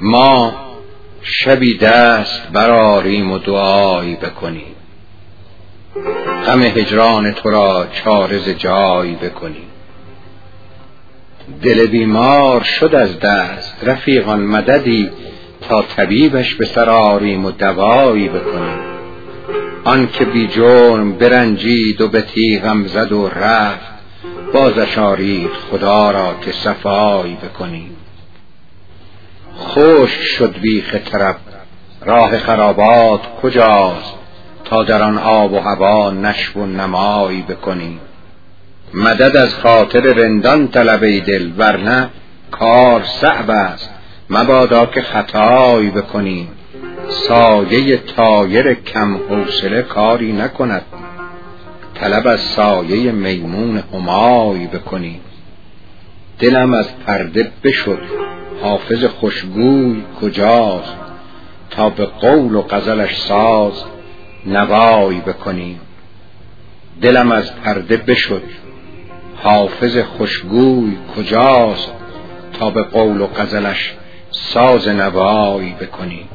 ما شبی دست براریم و دعایی بکنیم. غم هجران تو را چارز جایی بکنیم. دل بیمار شد از دست رفیقان مددی تا طبیبش به سر آریم و دوایی بکنیم. آن که بی جرم برنجید و به تیغم زد و رفت بازش آرید خدا را که صفایی بکنیم. خوش شد بیخ طرب. راه خرابات کجاست تا در آن آب و هوا نشو و نمایی بکنیم مدد از خاطر رندان طلب دل ورنه کار صعب است. مبادا که خطایی بکنیم سایه تایر کم حوصله کاری نکند. طلب از سایه میمون همایی بکنیم دلم از پرده بشد. حافظ خوشگوی کجاست؟ تا به قول و غزلش ساز نوایی بکنیم. دلم از پرده بشد. حافظ خوشگوی کجاست؟ تا به قول و غزلش ساز نوایی بکنیم.